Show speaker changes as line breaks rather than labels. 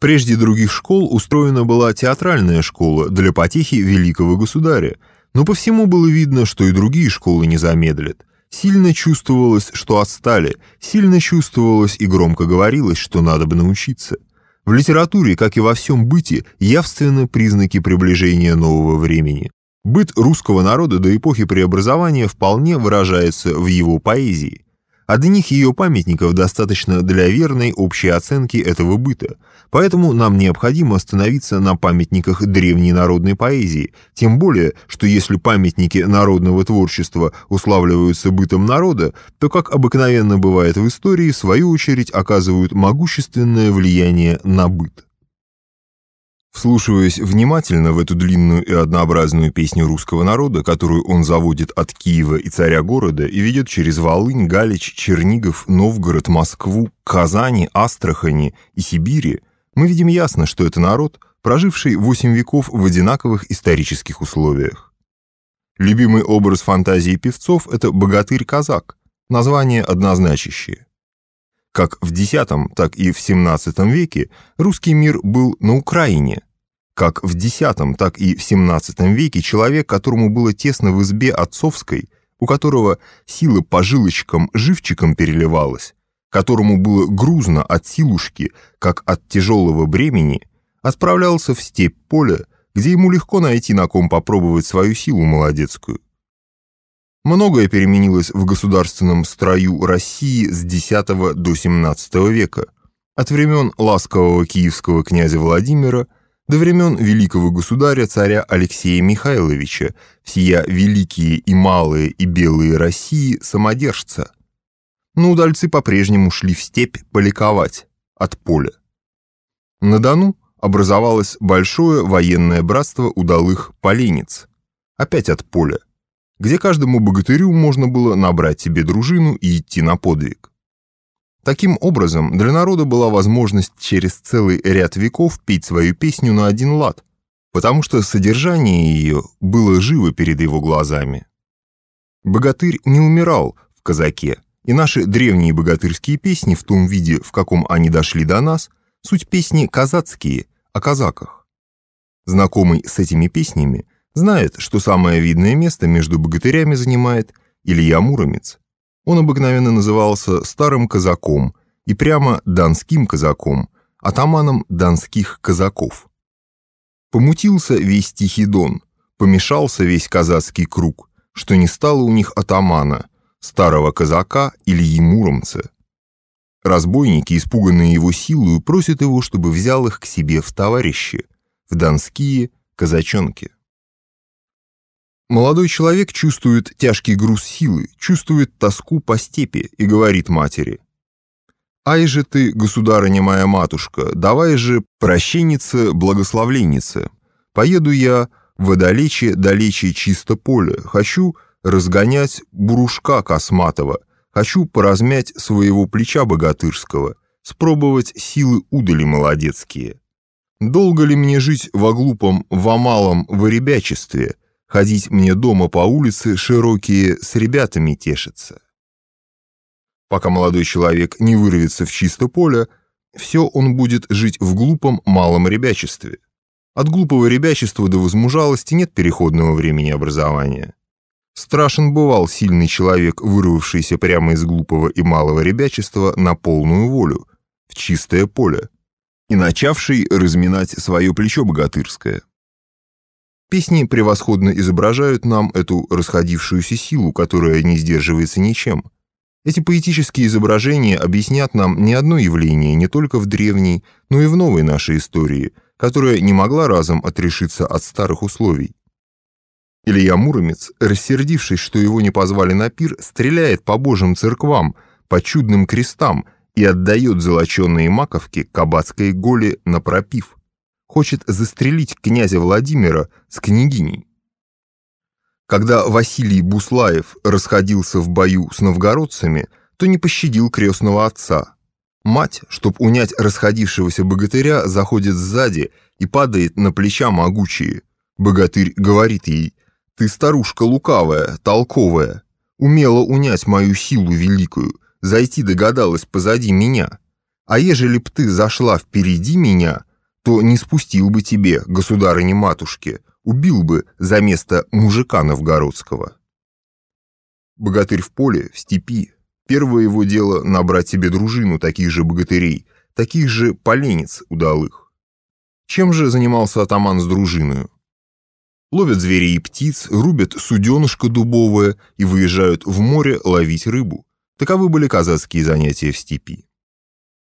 Прежде других школ устроена была театральная школа для потехи великого государя, но по всему было видно, что и другие школы не замедлят. Сильно чувствовалось, что отстали, сильно чувствовалось и громко говорилось, что надо бы научиться. В литературе, как и во всем быте, явственны признаки приближения нового времени. Быт русского народа до эпохи преобразования вполне выражается в его поэзии. Одних ее памятников достаточно для верной общей оценки этого быта, поэтому нам необходимо остановиться на памятниках древней народной поэзии, тем более, что если памятники народного творчества уславливаются бытом народа, то, как обыкновенно бывает в истории, в свою очередь оказывают могущественное влияние на быт. Вслушиваясь внимательно в эту длинную и однообразную песню русского народа, которую он заводит от Киева и царя города и ведет через Волынь, Галич, Чернигов, Новгород, Москву, Казани, Астрахани и Сибири, мы видим ясно, что это народ, проживший восемь веков в одинаковых исторических условиях. Любимый образ фантазии певцов – это богатырь-казак, название однозначащее. Как в X, так и в XVII веке русский мир был на Украине. Как в X, так и в XVII веке человек, которому было тесно в избе отцовской, у которого сила по жилочкам живчиком переливалась, которому было грузно от силушки, как от тяжелого бремени, отправлялся в степь поле, где ему легко найти на ком попробовать свою силу молодецкую. Многое переменилось в государственном строю России с X до XVII века, от времен ласкового киевского князя Владимира до времен великого государя царя Алексея Михайловича, всея великие и малые и белые России самодержца. Но удальцы по-прежнему шли в степь поликовать от поля. На Дону образовалось большое военное братство удалых поленец, опять от поля, где каждому богатырю можно было набрать себе дружину и идти на подвиг. Таким образом, для народа была возможность через целый ряд веков петь свою песню на один лад, потому что содержание ее было живо перед его глазами. Богатырь не умирал в казаке, и наши древние богатырские песни в том виде, в каком они дошли до нас, суть песни казацкие, о казаках. Знакомый с этими песнями, знает, что самое видное место между богатырями занимает Илья Муромец. Он обыкновенно назывался старым казаком и прямо донским казаком, атаманом донских казаков. Помутился весь Тихий Дон, помешался весь казацкий круг, что не стало у них атамана, старого казака Ильи Муромца. Разбойники, испуганные его силою, просят его, чтобы взял их к себе в товарищи, в донские казачонки. Молодой человек чувствует тяжкий груз силы, чувствует тоску по степи и говорит матери. «Ай же ты, государыня моя матушка, давай же прощеннице, благословленнице. Поеду я в далече, далече чисто поле, хочу разгонять бурушка косматого, хочу поразмять своего плеча богатырского, спробовать силы удали молодецкие. Долго ли мне жить во глупом, во малом, в ребячестве, Ходить мне дома по улице широкие с ребятами тешится. Пока молодой человек не вырвется в чисто поле, все он будет жить в глупом малом ребячестве. От глупого ребячества до возмужалости нет переходного времени образования. Страшен бывал сильный человек, вырвавшийся прямо из глупого и малого ребячества на полную волю, в чистое поле, и начавший разминать свое плечо богатырское. Песни превосходно изображают нам эту расходившуюся силу, которая не сдерживается ничем. Эти поэтические изображения объяснят нам не одно явление не только в древней, но и в новой нашей истории, которая не могла разом отрешиться от старых условий. Илья Муромец, рассердившись, что его не позвали на пир, стреляет по божьим церквам, по чудным крестам и отдает золоченые маковки кабацкой голе на пропив хочет застрелить князя Владимира с княгиней. Когда Василий Буслаев расходился в бою с новгородцами, то не пощадил крестного отца. Мать, чтоб унять расходившегося богатыря, заходит сзади и падает на плеча могучие. Богатырь говорит ей, «Ты старушка лукавая, толковая, умела унять мою силу великую, зайти догадалась позади меня. А ежели б ты зашла впереди меня, то не спустил бы тебе, государыне-матушке, убил бы за место мужика новгородского. Богатырь в поле, в степи. Первое его дело — набрать себе дружину таких же богатырей, таких же поленец удалых. Чем же занимался атаман с дружиною? Ловят зверей и птиц, рубят суденышко дубовое и выезжают в море ловить рыбу. Таковы были казацкие занятия в степи.